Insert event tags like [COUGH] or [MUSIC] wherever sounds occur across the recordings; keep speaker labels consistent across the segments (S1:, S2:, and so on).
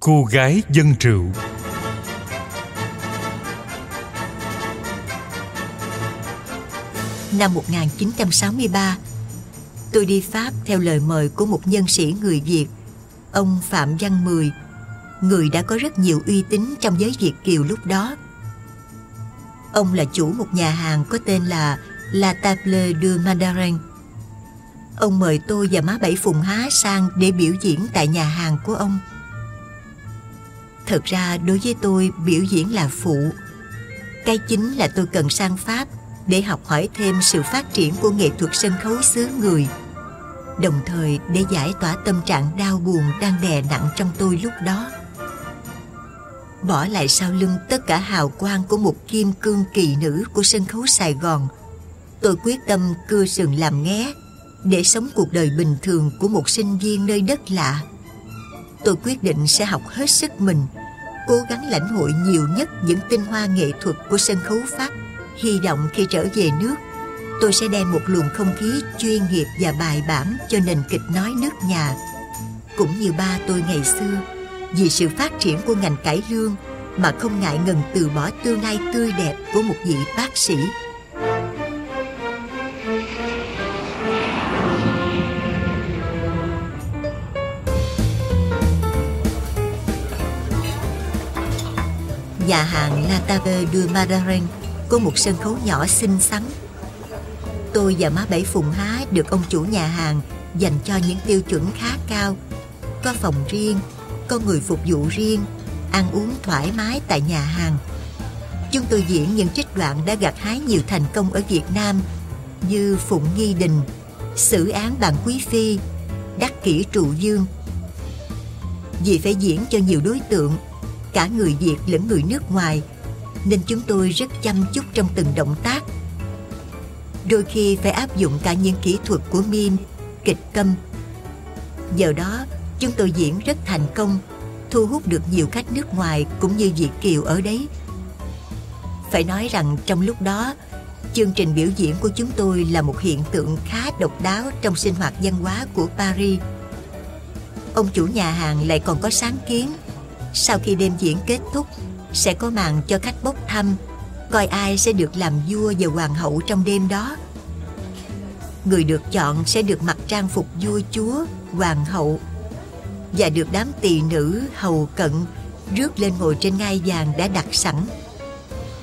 S1: Cô gái dân rượu.
S2: Năm 1963 Tôi đi Pháp theo lời mời của một nhân sĩ người Việt. Ông Phạm Văn Mười, Người đã có rất nhiều uy tín trong giới Việt Kiều lúc đó. Ông là chủ một nhà hàng có tên là La Table de Mandarin. Ông mời tôi và má Bảy Phùng Há sang để biểu diễn tại nhà hàng của ông. Thật ra đối với tôi, biểu diễn là phụ. Cái chính là tôi cần sang Pháp Để học hỏi thêm sự phát triển của nghệ thuật sân khấu xứ người. Đồng thời để giải tỏa tâm trạng đau buồn đang đè nặng trong tôi lúc đó. Bỏ lại sau lưng tất cả hào quang của một kim cương kỳ nữ của sân khấu Sài Gòn, Tôi quyết tâm cưa sừng làm nghé Để sống cuộc đời bình thường của một sinh viên nơi đất lạ. Tôi quyết định sẽ học hết sức mình cố gắng lãnh hội nhiều nhất những tinh hoa nghệ thuật của sân khấu Pháp. Hy vọng khi trở về nước, tôi sẽ đem một luồng không khí chuyên nghiệp và bài bản cho nền kịch nói nước nhà. Cũng như ba tôi ngày xưa, vì sự phát triển của ngành cải lương mà không ngại ngần từ bỏ tương lai tươi đẹp của một vị bác sĩ. Nhà hàng La Table de Madarin có một sân khấu nhỏ xinh xắn. Tôi và má Bảy Phùng Há được ông chủ nhà hàng dành cho những tiêu chuẩn khá cao. Có phòng riêng, có người phục vụ riêng, ăn uống thoải mái tại nhà hàng. Chúng tôi diễn những trích đoạn đã gặt hái nhiều thành công ở Việt Nam như Phụng Nghi Đình, Xử án bạn Quý Phi, Đắc Kỷ Trụ Dương. Vì phải diễn cho nhiều đối tượng cả người Việt lẫn người nước ngoài, nên chúng tôi rất chăm chút trong từng động tác. Đôi khi phải áp dụng cả những kỹ thuật của mim, kịch câm. Giờ đó, chúng tôi diễn rất thành công, thu hút được nhiều khách nước ngoài cũng như Việt Kiều ở đấy. Phải nói rằng trong lúc đó, chương trình biểu diễn của chúng tôi là một hiện tượng khá độc đáo trong sinh hoạt văn hóa của Paris. Ông chủ nhà hàng lại còn có sáng kiến sau khi đêm diễn kết thúc, sẽ có màn cho khách bốc thăm, coi ai sẽ được làm vua và hoàng hậu trong đêm đó. Người được chọn sẽ được mặc trang phục vua chúa, hoàng hậu và được đám tỳ nữ hầu cận rước lên ngồi trên ngai vàng đã đặt sẵn.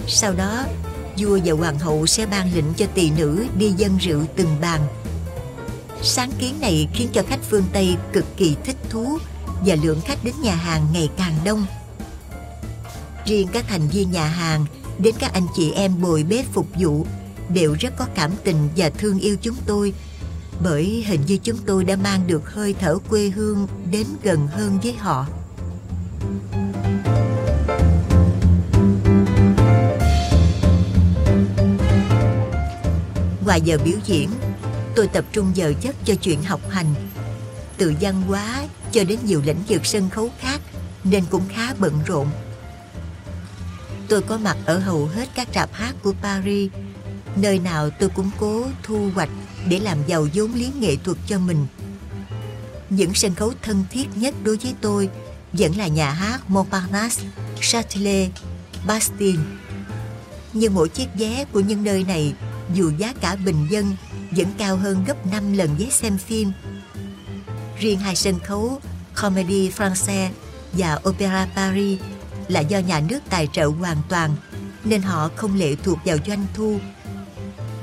S2: Sau đó, vua và hoàng hậu sẽ ban lệnh cho tỳ nữ đi dân rượu từng bàn. Sáng kiến này khiến cho khách phương Tây cực kỳ thích thú và lượng khách đến nhà hàng ngày càng đông. Riêng các thành viên nhà hàng đến các anh chị em bồi bếp phục vụ đều rất có cảm tình và thương yêu chúng tôi bởi hình như chúng tôi đã mang được hơi thở quê hương đến gần hơn với họ. Ngoài giờ biểu diễn, tôi tập trung giờ chất cho chuyện học hành. Từ văn hóa cho đến nhiều lĩnh vực sân khấu khác nên cũng khá bận rộn. Tôi có mặt ở hầu hết các rạp hát của Paris, nơi nào tôi cũng cố thu hoạch để làm giàu vốn liếng nghệ thuật cho mình. Những sân khấu thân thiết nhất đối với tôi vẫn là nhà hát Montparnasse, Châtelet, Bastille. Nhưng mỗi chiếc vé của những nơi này dù giá cả bình dân vẫn cao hơn gấp 5 lần vé xem phim Riêng hai sân khấu Comedy Française và Opera Paris là do nhà nước tài trợ hoàn toàn nên họ không lệ thuộc vào doanh thu.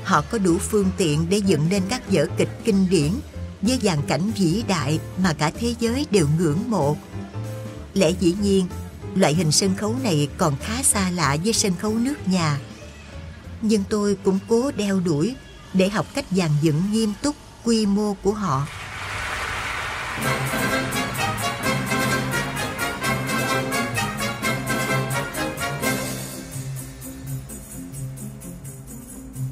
S2: Họ có đủ phương tiện để dựng nên các vở kịch kinh điển với dàn cảnh vĩ đại mà cả thế giới đều ngưỡng mộ. Lẽ dĩ nhiên, loại hình sân khấu này còn khá xa lạ với sân khấu nước nhà. Nhưng tôi cũng cố đeo đuổi để học cách dàn dựng nghiêm túc quy mô của họ.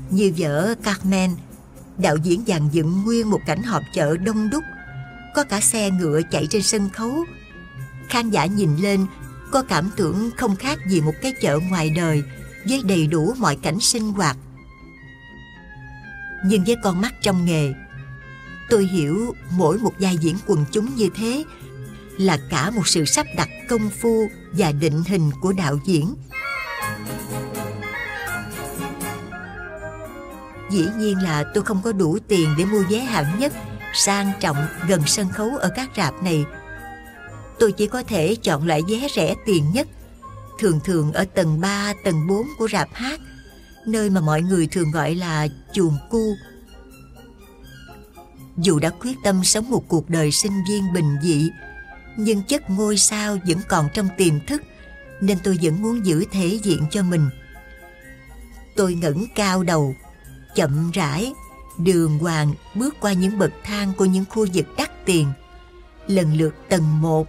S2: Như vở Carmen, đạo diễn dàn dựng nguyên một cảnh họp chợ đông đúc, có cả xe ngựa chạy trên sân khấu. Khán giả nhìn lên, có cảm tưởng không khác gì một cái chợ ngoài đời với đầy đủ mọi cảnh sinh hoạt. Nhưng với con mắt trong nghề, tôi hiểu mỗi một vai diễn quần chúng như thế là cả một sự sắp đặt công phu và định hình của đạo diễn. Dĩ nhiên là tôi không có đủ tiền để mua vé hạng nhất sang trọng gần sân khấu ở các rạp này. Tôi chỉ có thể chọn loại vé rẻ tiền nhất thường thường ở tầng 3, tầng 4 của rạp hát nơi mà mọi người thường gọi là chuồng cu dù đã quyết tâm sống một cuộc đời sinh viên bình dị nhưng chất ngôi sao vẫn còn trong tiềm thức nên tôi vẫn muốn giữ thể diện cho mình. Tôi ngẩng cao đầu chậm rãi đường hoàng bước qua những bậc thang của những khu vực đắt tiền lần lượt tầng 1,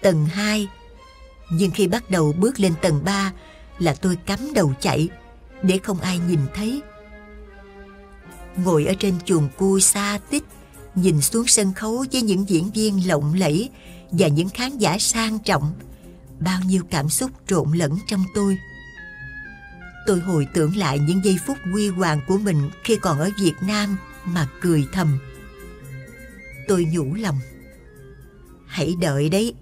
S2: tầng 2 nhưng khi bắt đầu bước lên tầng 3 là tôi cắm đầu chạy để không ai nhìn thấy. Ngồi ở trên chuồng cua xa tích nhìn xuống sân khấu với những diễn viên lộng lẫy và những khán giả sang trọng. Bao nhiêu cảm xúc trộn lẫn trong tôi. Tôi hồi tưởng lại những giây phút huy hoàng của mình khi còn ở việt nam mà cười thầm. Tôi nhủ lòng, hãy đợi đấy,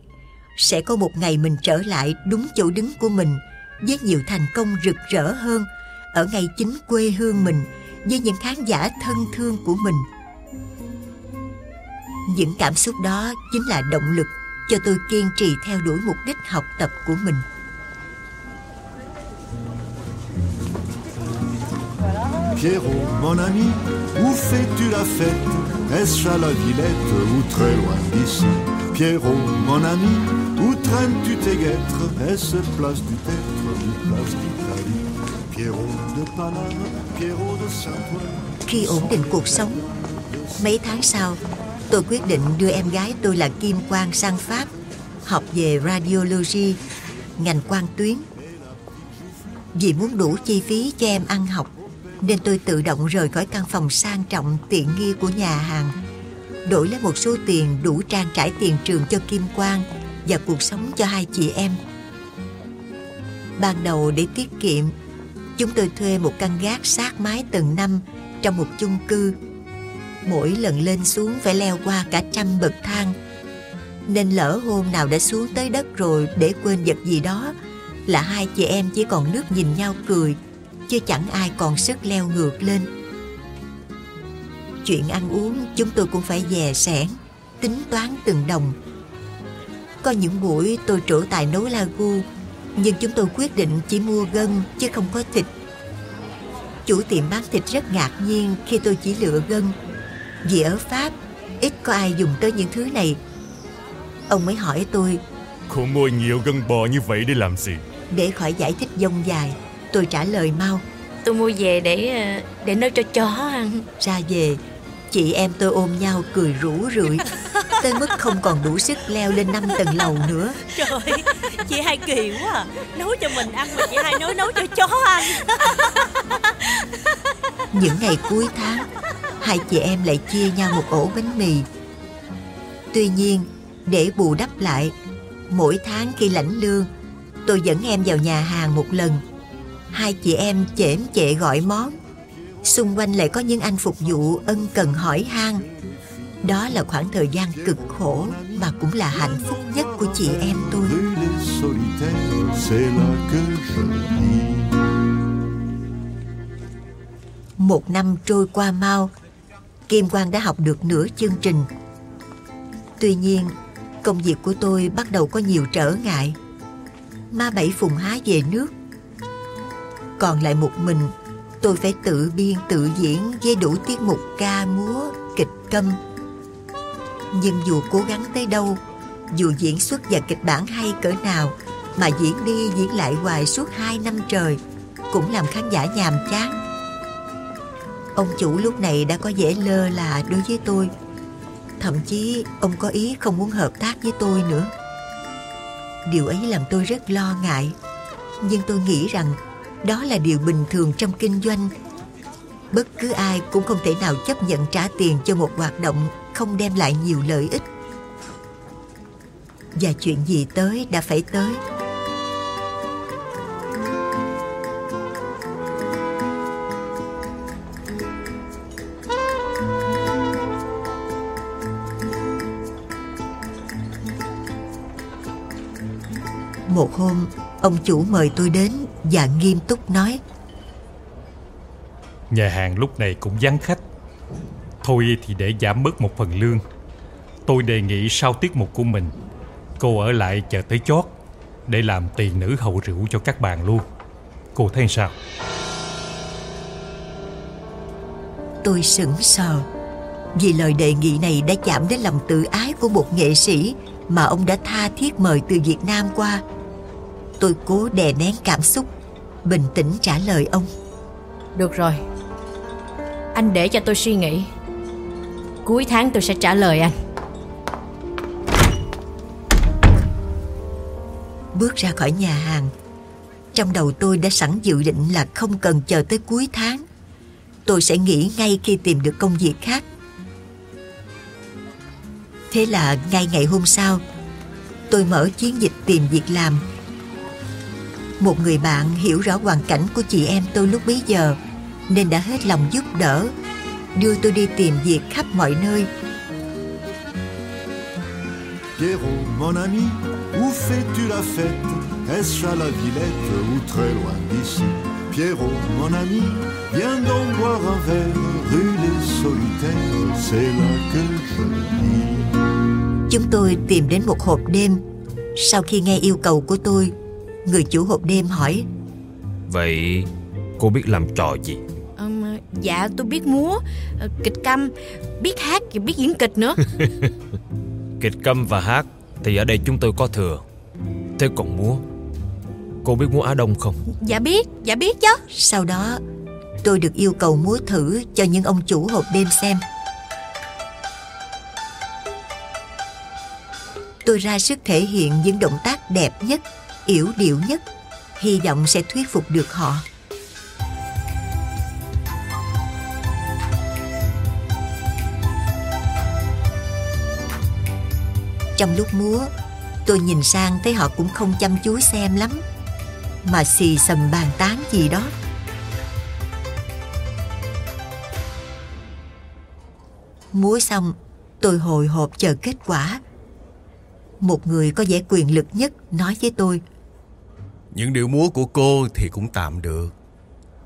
S2: sẽ có một ngày mình trở lại đúng chỗ đứng của mình với nhiều thành công rực rỡ hơn ở ngay chính quê hương mình, với những khán giả thân thương của mình những cảm xúc đó chính là động lực cho tôi kiên trì theo đuổi mục đích học tập của mình.
S1: Pierrot, mon ami, où fais-tu la fête? Est-ce à la Villette ou très loin d'ici? Pierrot, mon ami, où traînes-tu tes guêtres? Est-ce place du Tertre ou place d'Italie Pierrot de Paname, Pierrot de Saint-Ouen.
S2: Khi ổn định cuộc sống Mấy tháng sau Tôi quyết định đưa em gái tôi là Kim Quang sang Pháp, Học về radiology, Ngành quan tuyến. Vì muốn đủ chi phí cho em ăn học, Nên tôi tự động rời khỏi căn phòng sang trọng tiện nghi của nhà hàng. Đổi lấy một số tiền đủ trang trải tiền trường cho Kim Quang Và cuộc sống cho hai chị em. Ban đầu để tiết kiệm, Chúng tôi thuê một căn gác sát mái tầng 5 Trong một chung cư mỗi lần lên xuống phải leo qua cả trăm bậc thang. Nên lỡ hôm nào đã xuống tới đất rồi để quên vật gì đó, là hai chị em chỉ còn nước nhìn nhau cười, chứ chẳng ai còn sức leo ngược lên. Chuyện ăn uống chúng tôi cũng phải dè sẻn, tính toán từng đồng. Có những buổi tôi trổ tài nấu lagu, nhưng chúng tôi quyết định chỉ mua gân chứ không có thịt. Chủ tiệm bán thịt rất ngạc nhiên khi tôi chỉ lựa gân vì ở Pháp ít có ai dùng tới những thứ này. Ông mới hỏi tôi
S3: Cô mua nhiều gân bò như vậy để làm gì?
S2: Để khỏi giải thích dông dài Tôi trả lời mau.
S4: Tôi mua về để ờ, để nấu cho chó ăn.
S2: Ra về Chị em tôi ôm nhau cười rủ rượi. [LAUGHS] Tới mức không còn đủ sức leo lên năm tầng lầu nữa.
S5: Trời Chị hai kỳ quá à. Nấu cho mình ăn mà chị hai nói nấu cho chó ăn.
S2: Những ngày cuối tháng hai chị em lại chia nhau một ổ bánh mì. Tuy nhiên, để bù đắp lại, mỗi tháng khi lãnh lương, tôi dẫn em vào nhà hàng một lần. Hai chị em chễm chệ gọi món. Xung quanh lại có những anh phục vụ ân cần hỏi han. Đó là khoảng thời gian cực khổ mà cũng là hạnh phúc nhất của chị em tôi. Một năm trôi qua mau, Kim Quang đã học được nửa chương trình. Tuy nhiên, công việc của tôi bắt đầu có nhiều trở ngại. Ma Bảy Phùng Há về nước. Còn lại một mình, tôi phải tự biên tự diễn với đủ tiết mục ca múa, kịch câm. Nhưng dù cố gắng tới đâu, dù diễn xuất và kịch bản hay cỡ nào, mà diễn đi diễn lại hoài suốt hai năm trời, cũng làm khán giả nhàm chán Ông chủ lúc này đã có vẻ lơ là đối với tôi. Thậm chí, ông có ý không muốn hợp tác với tôi nữa. Điều ấy làm tôi rất lo ngại. Nhưng tôi nghĩ rằng đó là điều bình thường trong kinh doanh. Bất cứ ai cũng không thể nào chấp nhận trả tiền cho một hoạt động không đem lại nhiều lợi ích. Và chuyện gì tới đã phải tới. Một hôm Ông chủ mời tôi đến Và nghiêm túc nói.
S6: Nhà hàng lúc này cũng vắng khách. Thôi thì để giảm bớt một phần lương. Tôi đề nghị sau tiết mục của mình Cô ở lại chờ tới chót Để làm tiền nữ hậu rượu cho các bạn luôn. Cô thấy sao?
S2: Tôi sững sờ Vì lời đề nghị này đã chạm đến lòng tự ái của một nghệ sĩ Mà ông đã tha thiết mời từ Việt Nam qua Tôi cố đè nén cảm xúc Bình tĩnh trả lời ông.
S4: Được rồi. Anh để cho tôi suy nghĩ. Cuối tháng tôi sẽ trả lời anh.
S2: Bước ra khỏi nhà hàng Trong đầu tôi đã sẵn dự định là không cần chờ tới cuối tháng. Tôi sẽ nghỉ ngay khi tìm được công việc khác. Thế là ngay ngày hôm sau Tôi mở chiến dịch tìm việc làm Một người bạn hiểu rõ hoàn cảnh của chị em tôi lúc bấy giờ Nên đã hết lòng giúp đỡ Đưa tôi đi tìm việc khắp mọi nơi.
S1: Pierrot, mon ami, où fais-tu la fête? Est-ce à la Villette ou très loin d'ici? Pierrot, mon ami, viens donc boire un verre Rue des Solitaires, c'est là que je vis.
S2: Chúng tôi tìm đến một hộp đêm. Sau khi nghe yêu cầu của tôi Người chủ hộp đêm hỏi
S7: Vậy cô biết làm trò gì?
S4: Ừm, Dạ tôi biết múa Kịch câm Biết hát và biết diễn kịch nữa [LAUGHS]
S7: Kịch câm và hát thì ở đây chúng tôi có thừa. Thế còn múa? Cô biết múa Á Đông không?
S4: Dạ biết Dạ biết chứ
S2: Sau đó tôi được yêu cầu múa thử cho những ông chủ hộp đêm xem Tôi ra sức thể hiện những động tác đẹp nhất, yểu điệu nhất. Hy vọng sẽ thuyết phục được họ. Trong lúc múa, Tôi nhìn sang thấy họ cũng không chăm chú xem lắm, Mà xì xầm bàn tán gì đó. Múa xong, Tôi hồi hộp chờ kết quả. Một người có vẻ quyền lực nhất nói với tôi
S8: những điệu múa của cô thì cũng tạm được.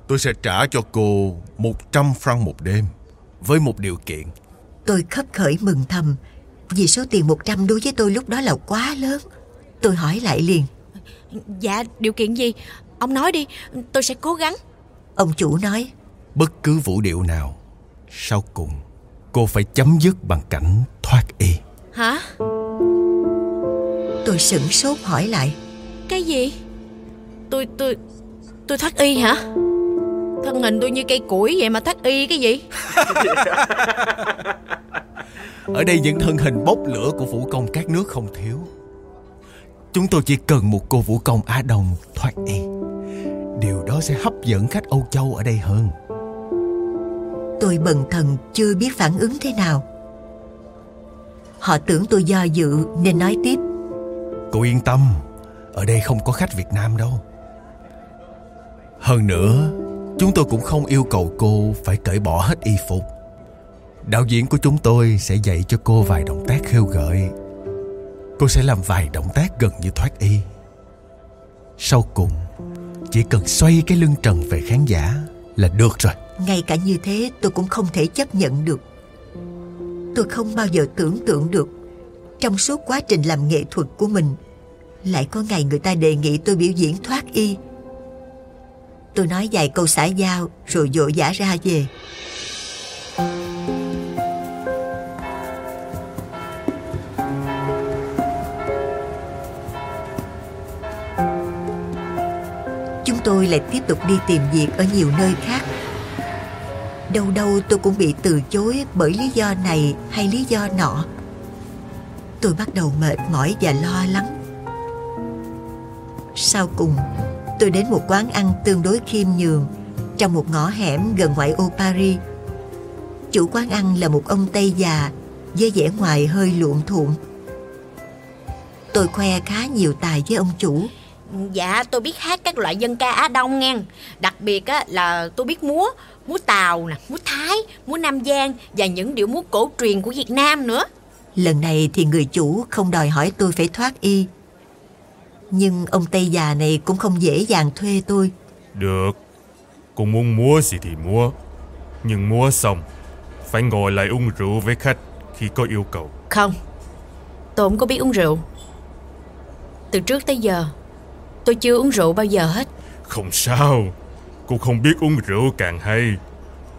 S8: Tôi sẽ trả cho cô 100 franc một đêm Với một điều kiện.
S2: Tôi khấp khởi mừng thầm Vì số tiền 100 đối với tôi lúc đó là quá lớn. Tôi hỏi lại liền.
S4: Dạ điều kiện gì? Ông nói đi tôi sẽ cố gắng.
S2: Ông chủ nói.
S8: Bất cứ vũ điệu nào Sau cùng Cô phải chấm dứt bằng cảnh thoát y.
S4: Hả?
S2: Tôi sửng sốt hỏi lại.
S4: Cái gì Tôi tôi Tôi thoát y hả? Thân hình tôi như cây củi vậy mà thoát y cái gì? [LAUGHS]
S8: Ở đây những thân hình bốc lửa của vũ công các nước không thiếu. Chúng tôi chỉ cần một cô vũ công Á Đông thoát y. Điều đó sẽ hấp dẫn khách Âu Châu ở đây hơn.
S2: Tôi bần thần chưa biết phản ứng thế nào. Họ tưởng tôi do dự nên nói tiếp.
S8: Cô yên tâm Ở đây không có khách Việt Nam đâu hơn nữa, Chúng tôi cũng không yêu cầu cô Phải cởi bỏ hết y phục. Đạo diễn của chúng tôi sẽ dạy cho cô vài động tác khêu gợi. Cô sẽ làm vài động tác gần như thoát y. Sau cùng, Chỉ cần xoay cái lưng trần về khán giả Là được rồi.
S2: Ngay cả như thế, tôi cũng không thể chấp nhận được. Tôi không bao giờ tưởng tượng được, Trong suốt quá trình làm nghệ thuật của mình, Lại có ngày người ta đề nghị tôi biểu diễn thoát y. Tôi nói vài câu xã giao, Rồi vội vã ra về. Chúng tôi lại tiếp tục đi tìm việc ở nhiều nơi khác. Đâu đâu tôi cũng bị từ chối bởi lý do này hay lý do nọ. Tôi bắt đầu mệt mỏi và lo lắng. Sau cùng tôi đến một quán ăn tương đối khiêm nhường Trong một ngõ hẻm gần ngoại ô Paris. Chủ quán ăn là một ông Tây già Với vẻ ngoài hơi luộm thuộm. Tôi khoe khá nhiều tài với ông chủ.
S4: Dạ tôi biết hát các loại dân ca Á Đông nghe. Đặc biệt á, là tôi biết múa Múa Tàu nè, múa Thái, múa Nam Giang Và những điệu múa cổ truyền của Việt Nam nữa.
S2: Lần này thì người chủ không đòi hỏi tôi phải thoát y Nhưng ông Tây già này cũng không dễ dàng thuê tôi.
S3: Được. Cô muốn mua gì thì mua Nhưng mua xong Phải ngồi lại uống rượu với khách Khi có yêu cầu.
S4: Không. Tôi không có biết uống rượu. Từ trước tới giờ Tôi chưa uống rượu bao giờ hết.
S3: Không sao. Cô không biết uống rượu càng hay.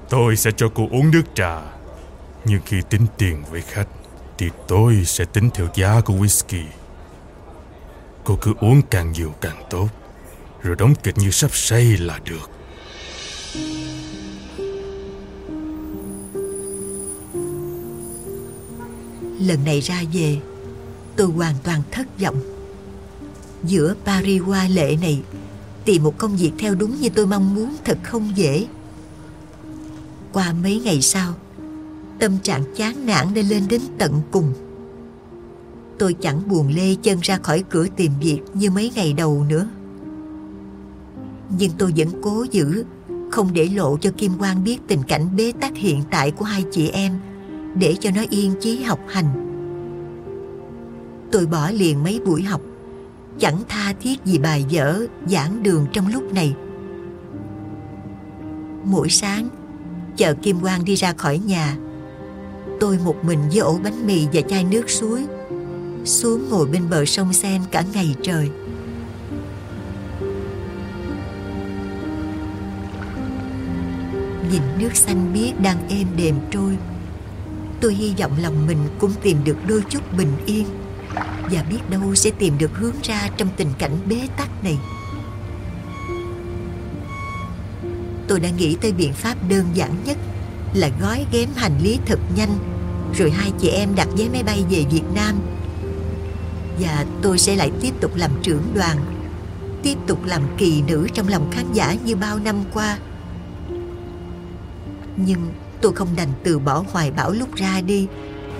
S3: Tôi sẽ cho cô uống nước trà. Nhưng khi tính tiền với khách Thì tôi sẽ tính theo giá của whisky Cô cứ uống càng nhiều càng tốt, Rồi đóng kịch như sắp say là được.
S2: Lần này ra về, Tôi hoàn toàn thất vọng. Giữa Paris hoa lệ này, Tìm một công việc theo đúng như tôi mong muốn Thật không dễ. Qua mấy ngày sau, Tâm trạng chán nản đã lên đến tận cùng. Tôi chẳng buồn lê chân ra khỏi cửa tìm việc Như mấy ngày đầu nữa. Nhưng tôi vẫn cố giữ, Không để lộ cho Kim Quang biết Tình cảnh bế tắc hiện tại của hai chị em, Để cho nó yên chí học hành. Tôi bỏ liền mấy buổi học, Chẳng tha thiết gì bài vở, Giảng đường trong lúc này. Mỗi sáng, Chờ Kim Quang đi ra khỏi nhà, Tôi một mình với ổ bánh mì và chai nước suối. Xuống ngồi bên bờ sông Sen cả ngày trời. Nhìn nước xanh biếc đang êm đềm trôi, Tôi hy vọng lòng mình cũng tìm được đôi chút bình yên Và biết đâu sẽ tìm được hướng ra trong tình cảnh bế tắc này. Tôi đã nghĩ tới biện pháp đơn giản nhất Là gói ghém hành lý thật nhanh, Rồi hai chị em đặt vé máy bay về Việt Nam và tôi sẽ lại tiếp tục làm trưởng đoàn Tiếp tục làm kỳ nữ trong lòng khán giả như bao năm qua Nhưng tôi không đành từ bỏ hoài bão lúc ra đi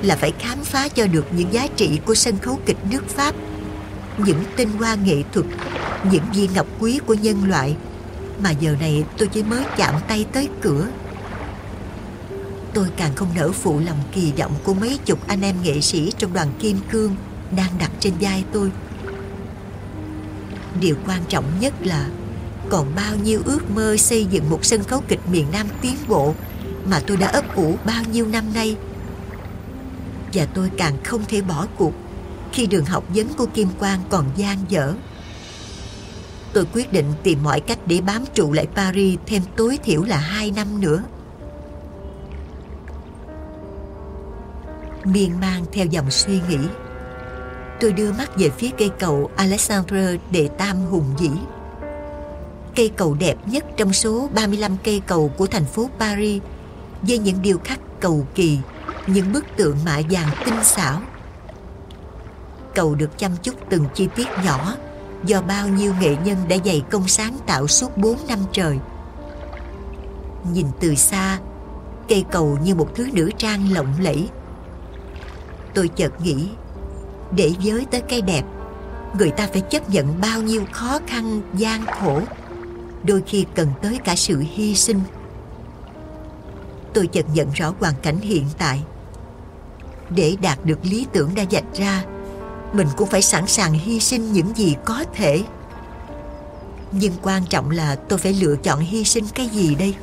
S2: là phải khám phá cho được những giá trị của sân khấu kịch nước Pháp, những tinh hoa nghệ thuật, những viên ngọc quý của nhân loại mà giờ này tôi chỉ mới chạm tay tới cửa. Tôi càng không nỡ phụ lòng kỳ vọng của mấy chục anh em nghệ sĩ trong đoàn Kim Cương đang đặt trên vai tôi. Điều quan trọng nhất là còn bao nhiêu ước mơ xây dựng một sân khấu kịch miền Nam tiến bộ mà tôi đã ấp ủ bao nhiêu năm nay và tôi càng không thể bỏ cuộc khi đường học vấn của Kim Quang còn gian dở. Tôi quyết định tìm mọi cách để bám trụ lại Paris thêm tối thiểu là hai năm nữa. Miên man theo dòng suy nghĩ, tôi đưa mắt về phía cây cầu Alexandre để Tam Hùng Dĩ. Cây cầu đẹp nhất trong số 35 cây cầu của thành phố Paris với những điêu khắc cầu kỳ những bức tượng mạ vàng tinh xảo. Cầu được chăm chút từng chi tiết nhỏ do bao nhiêu nghệ nhân đã dày công sáng tạo suốt 4 năm trời. Nhìn từ xa, cây cầu như một thứ nữ trang lộng lẫy. Tôi chợt nghĩ, để giới tới cái đẹp, người ta phải chấp nhận bao nhiêu khó khăn, gian khổ, đôi khi cần tới cả sự hy sinh. Tôi chợt nhận rõ hoàn cảnh hiện tại. Để đạt được lý tưởng đã dạch ra mình cũng phải sẵn sàng hy sinh những gì có thể. Nhưng quan trọng là tôi phải lựa chọn hy sinh cái gì đây?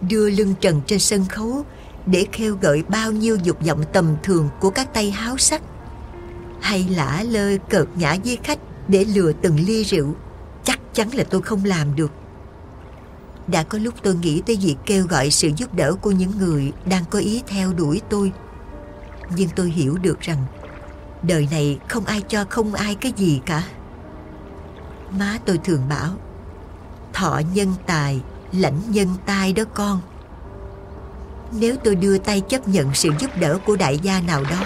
S2: Đưa lưng trần trên sân khấu để kêu gợi bao nhiêu dục vọng tầm thường của các tay háo sắc. Hay lả lơi cợt nhã với khách để lừa từng ly rượu, chắc chắn là tôi không làm được. Đã có lúc tôi nghĩ tới việc kêu gọi sự giúp đỡ của những người đang có ý theo đuổi tôi. Nhưng tôi hiểu được rằng, đời này không ai cho không ai cái gì cả. Má tôi thường bảo, thọ nhân tài, lãnh nhân tai đó con nếu tôi đưa tay chấp nhận sự giúp đỡ của đại gia nào đó,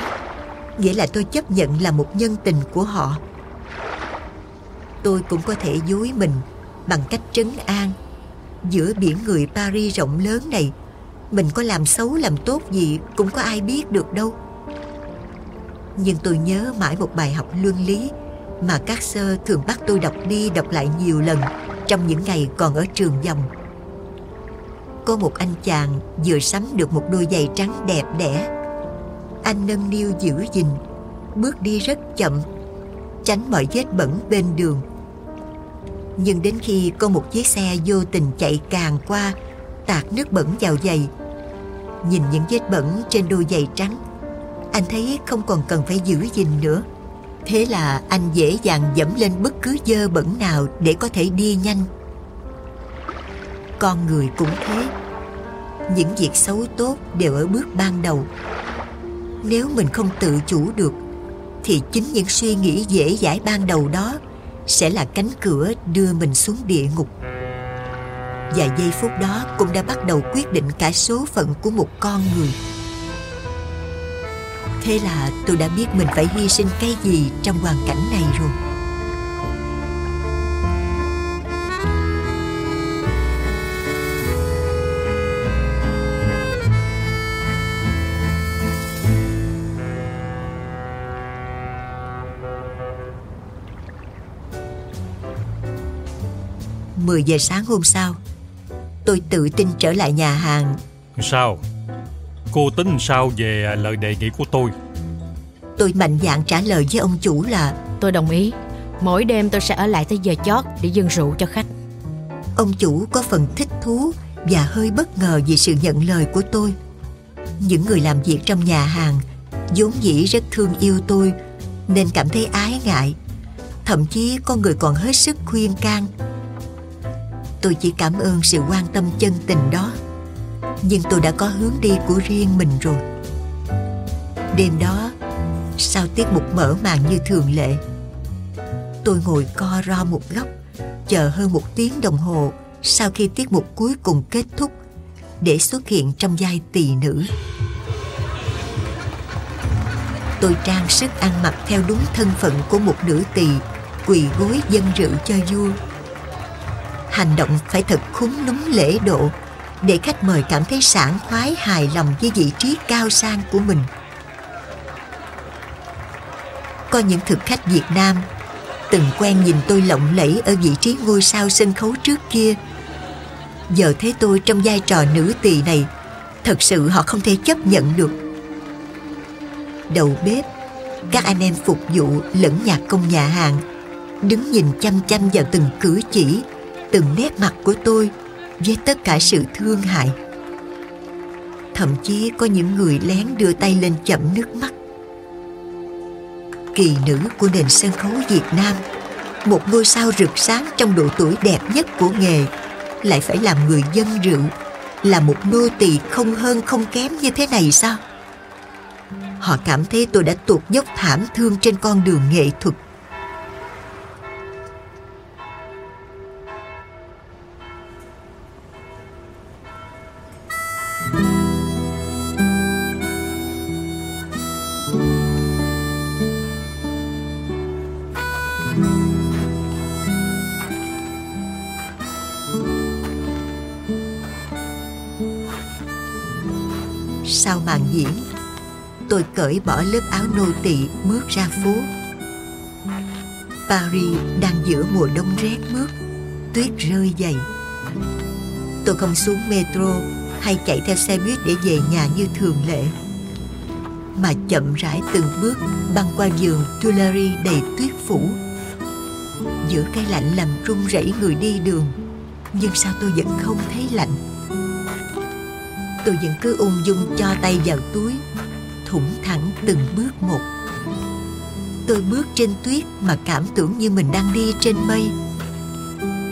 S2: nghĩa là tôi chấp nhận là một nhân tình của họ, tôi cũng có thể dối mình bằng cách trấn an giữa biển người paris rộng lớn này, mình có làm xấu làm tốt gì cũng có ai biết được đâu nhưng tôi nhớ mãi một bài học luân lý mà các sơ thường bắt tôi đọc đi đọc lại nhiều lần trong những ngày còn ở trường dòng. Có một anh chàng vừa sắm được một đôi giày trắng đẹp đẽ. Anh nâng niu giữ gìn, bước đi rất chậm. tránh mọi vết bẩn bên đường. Nhưng đến khi có một chiếc xe vô tình chạy càng qua, tạt nước bẩn vào giày. Nhìn những vết bẩn trên đôi giày trắng, anh thấy không còn cần phải giữ gìn nữa. Thế là anh dễ dàng dẫm lên bất cứ dơ bẩn nào để có thể đi nhanh. Con người cũng thế. Những việc xấu tốt đều ở bước ban đầu. Nếu mình không tự chủ được, thì chính những suy nghĩ dễ dãi ban đầu đó sẽ là cánh cửa đưa mình xuống địa ngục. Và giây phút đó cũng đã bắt đầu quyết định cả số phận của một con người. Thế là tôi đã biết mình phải hy sinh cái gì trong hoàn cảnh này rồi. Mười giờ sáng hôm sau. Tôi tự tin trở lại nhà hàng.
S6: Sao? Cô tính sao về lời đề nghị của tôi?
S2: Tôi mạnh dạn trả lời với ông chủ là
S4: Tôi đồng ý. Mỗi đêm tôi sẽ ở lại tới giờ chót Để dâng rượu cho khách.
S2: Ông chủ có phần thích thú Và hơi bất ngờ vì sự nhận lời của tôi. Những người làm việc trong nhà hàng vốn dĩ rất thương yêu tôi Nên cảm thấy ái ngại. Thậm chí có người còn hết sức khuyên can Tôi chỉ cảm ơn sự quan tâm chân tình đó. Nhưng tôi đã có hướng đi của riêng mình rồi. Đêm đó, Sau tiết mục mở màn như thường lệ, Tôi ngồi co ro một góc, Chờ hơn một tiếng đồng hồ Sau khi tiết mục cuối cùng kết thúc Để xuất hiện trong vai tỳ nữ. Tôi trang sức ăn mặc theo đúng thân phận của một nữ tỳ Quỳ gối dân rượu cho vua hành động phải thật khúng núm lễ độ để khách mời cảm thấy sảng khoái hài lòng với vị trí cao sang của mình. Có những thực khách Việt Nam từng quen nhìn tôi lộng lẫy ở vị trí ngôi sao sân khấu trước kia. Giờ thấy tôi trong vai trò nữ tỳ này, thật sự họ không thể chấp nhận được. Đầu bếp, các anh em phục vụ lẫn nhạc công nhà hàng đứng nhìn chăm chăm vào từng cử chỉ từng nét mặt của tôi với tất cả sự thương hại. Thậm chí có những người lén đưa tay lên chậm nước mắt. Kỳ nữ của nền sân khấu Việt Nam, một ngôi sao rực sáng trong độ tuổi đẹp nhất của nghề, lại phải làm người dân rượu, là một nô tỳ không hơn không kém như thế này sao? Họ cảm thấy tôi đã tuột dốc thảm thương trên con đường nghệ thuật. Sau màn diễn. Tôi cởi bỏ lớp áo nô tỳ bước ra phố. Paris đang giữa mùa đông rét mướt Tuyết rơi dày. Tôi không xuống metro Hay chạy theo xe buýt để về nhà như thường lệ, Mà chậm rãi từng bước Băng qua giường Tuileries đầy tuyết phủ. Giữa cái lạnh làm run rẩy người đi đường, Nhưng sao tôi vẫn không thấy lạnh? Tôi vẫn cứ ung dung cho tay vào túi, thủng thẳng từng bước một. Tôi bước trên tuyết mà cảm tưởng như mình đang đi trên mây.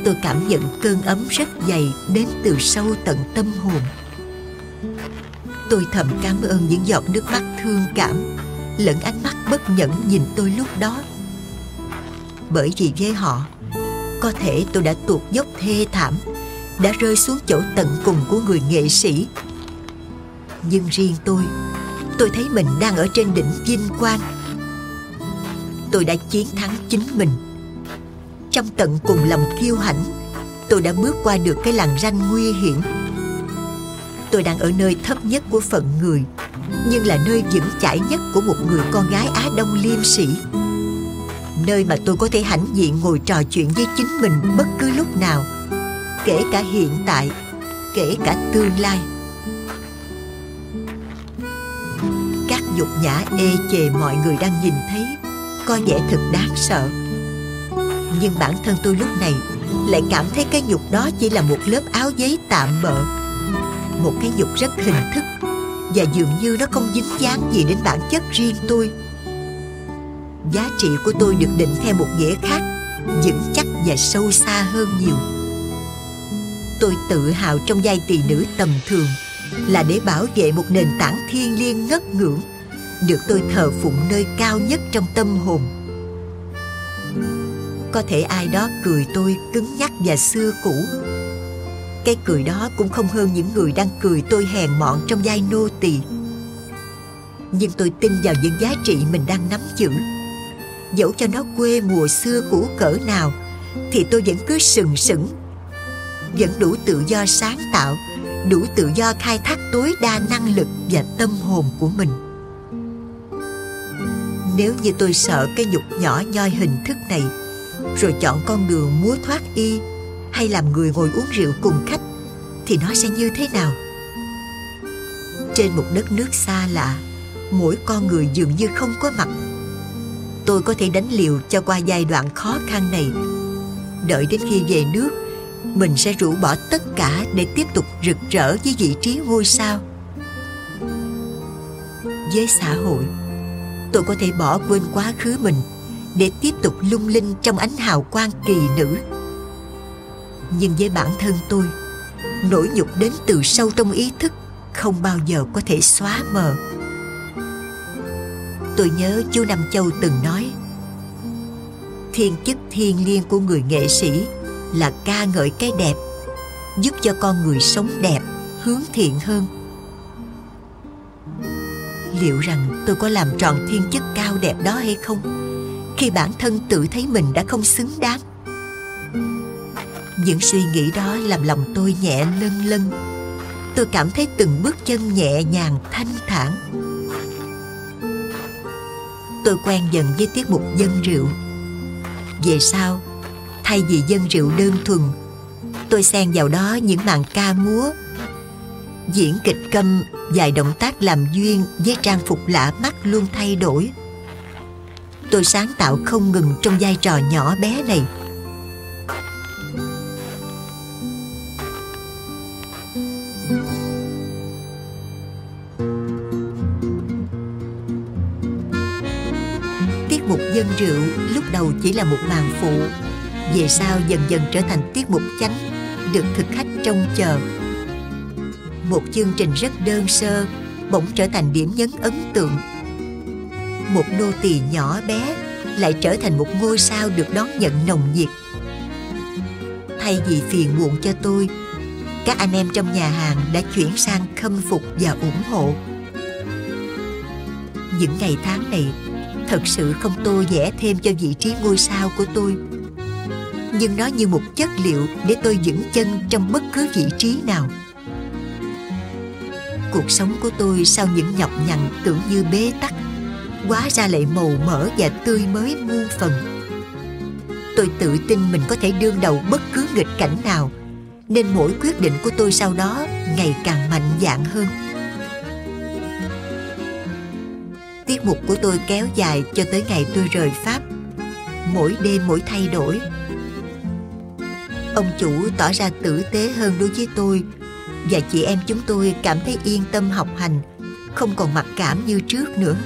S2: Tôi cảm nhận cơn ấm rất dày đến từ sâu tận tâm hồn. Tôi thầm cảm ơn những giọt nước mắt thương cảm, lẫn ánh mắt bất nhẫn nhìn tôi lúc đó. Bởi vì với họ, có thể tôi đã tuột dốc thê thảm, đã rơi xuống chỗ tận cùng của người nghệ sĩ nhưng riêng tôi tôi thấy mình đang ở trên đỉnh vinh quang. Tôi đã chiến thắng chính mình. Trong tận cùng lòng kiêu hãnh, tôi đã bước qua được cái làn ranh nguy hiểm. Tôi đang ở nơi thấp nhất của phận người, nhưng là nơi vững chãi nhất của một người con gái á đông liêm sĩ nơi mà tôi có thể hãnh diện ngồi trò chuyện với chính mình bất cứ lúc nào, kể cả hiện tại, kể cả tương lai. Dục nhã, ê chề mọi người đang nhìn thấy, có vẻ thật đáng sợ. Nhưng bản thân tôi lúc này lại cảm thấy cái nhục đó chỉ là một lớp áo giấy tạm bợ. Một cái nhục rất hình thức và dường như nó không dính dáng gì đến bản chất riêng tôi. Giá trị của tôi được định theo một nghĩa khác, vững chắc và sâu xa hơn nhiều. Tôi tự hào trong giai tỳ nữ tầm thường là để bảo vệ một nền tảng thiêng liêng ngất ngưỡng được tôi thờ phụng nơi cao nhất trong tâm hồn. Có thể ai đó cười tôi cứng nhắc và xưa cũ. Cái cười đó cũng không hơn những người đang cười tôi hèn mọn trong vai nô tỳ. Nhưng tôi tin vào những giá trị mình đang nắm giữ. Dẫu cho nó quê mùa xưa cũ cỡ nào, thì tôi vẫn cứ sừng sững. Vẫn đủ tự do sáng tạo, đủ tự do khai thác tối đa năng lực và tâm hồn của mình nếu như tôi sợ cái nhục nhỏ nhoi hình thức này, rồi chọn con đường múa thoát y hay làm người ngồi uống rượu cùng khách, thì nó sẽ như thế nào? Trên một đất nước xa lạ, mỗi con người dường như không có mặt. Tôi có thể đánh liều cho qua giai đoạn khó khăn này. Đợi đến khi về nước, mình sẽ rũ bỏ tất cả để tiếp tục rực rỡ với vị trí ngôi sao. Với xã hội tôi có thể bỏ quên quá khứ mình để tiếp tục lung linh trong ánh hào quang kỳ nữ. Nhưng với bản thân tôi nỗi nhục đến từ sâu trong ý thức không bao giờ có thể xóa mờ. Tôi nhớ chú Nam Châu từng nói Thiên chức thiên liêng của người nghệ sĩ là ca ngợi cái đẹp Giúp cho con người sống đẹp, hướng thiện hơn. Liệu rằng tôi có làm tròn thiên chức cao đẹp đó hay không? Khi bản thân tự thấy mình đã không xứng đáng. Những suy nghĩ đó làm lòng tôi nhẹ lân lân Tôi cảm thấy từng bước chân nhẹ nhàng, thanh thản. Tôi quen dần với tiết mục dân rượu. Về sau, thay vì dân rượu đơn thuần, tôi xen vào đó những màn ca múa diễn kịch câm vài động tác làm duyên với trang phục lạ mắt luôn thay đổi. Tôi sáng tạo không ngừng trong vai trò nhỏ bé này. Tiết mục dân rượu lúc đầu chỉ là một màn phụ, về sau dần dần trở thành tiết mục chánh, được thực khách trông chờ một chương trình rất đơn sơ, bỗng trở thành điểm nhấn ấn tượng. Một nô tỳ nhỏ bé lại trở thành một ngôi sao được đón nhận nồng nhiệt. Thay vì phiền muộn cho tôi, các anh em trong nhà hàng đã chuyển sang khâm phục và ủng hộ. Những ngày tháng này, thật sự không tô vẽ thêm cho vị trí ngôi sao của tôi. Nhưng nó như một chất liệu để tôi vững chân trong bất cứ vị trí nào cuộc sống của tôi sau những nhọc nhằn tưởng như bế tắc quá ra lại màu mỡ và tươi mới muôn phần tôi tự tin mình có thể đương đầu bất cứ nghịch cảnh nào, nên mỗi quyết định của tôi sau đó ngày càng mạnh dạn hơn tiết mục của tôi kéo dài cho tới ngày tôi rời Pháp. Mỗi đêm mỗi thay đổi. Ông chủ tỏ ra tử tế hơn đối với tôi và chị em chúng tôi cảm thấy yên tâm học hành, không còn mặc cảm như trước nữa.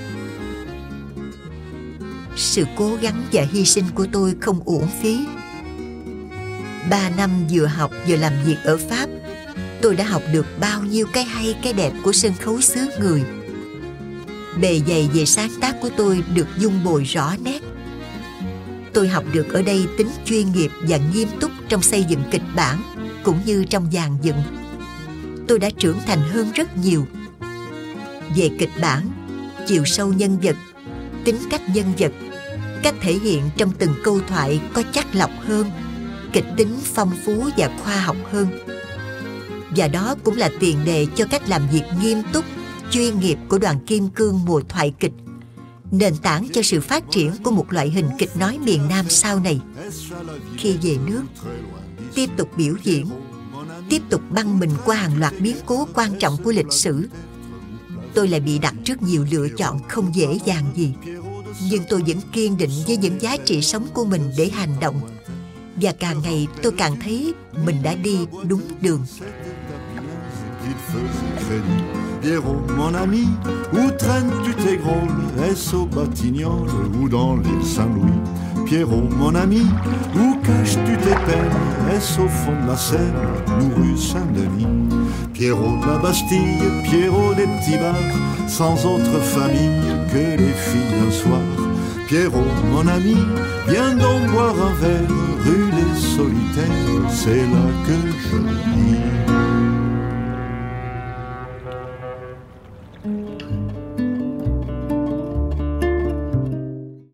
S2: Sự cố gắng và hy sinh của tôi không uổng phí. Ba năm vừa học vừa làm việc ở Pháp, tôi đã học được bao nhiêu cái hay cái đẹp của sân khấu xứ người bề dày về sáng tác của tôi được dung bồi rõ nét tôi học được ở đây tính chuyên nghiệp và nghiêm túc trong xây dựng kịch bản cũng như trong dàn dựng tôi đã trưởng thành hơn rất nhiều về kịch bản chiều sâu nhân vật tính cách nhân vật cách thể hiện trong từng câu thoại có chắc lọc hơn kịch tính phong phú và khoa học hơn và đó cũng là tiền đề cho cách làm việc nghiêm túc chuyên nghiệp của đoàn Kim Cương mùa thoại kịch, nền tảng cho sự phát triển của một loại hình kịch nói miền Nam sau này. Khi về nước, tiếp tục biểu diễn, tiếp tục băng mình qua hàng loạt biến cố quan trọng của lịch sử, tôi lại bị đặt trước nhiều lựa chọn không dễ dàng gì. Nhưng tôi vẫn kiên định với những giá trị sống của mình để hành động Và càng ngày tôi càng thấy mình đã đi đúng đường.
S1: Pierrot, mon ami, où traînes-tu tes grôles Est-ce au Batignolles ou dans l'île Saint-Louis Pierrot, mon ami, où caches-tu tes peines? Est-ce au fond de la Seine ou rue Saint-Denis? Pierrot de la Bastille, Pierrot des petits bars, sans autre famille que les filles d'un soir. Pierrot, mon ami, viens donc boire un verre, rue les solitaires, c'est là que je vis.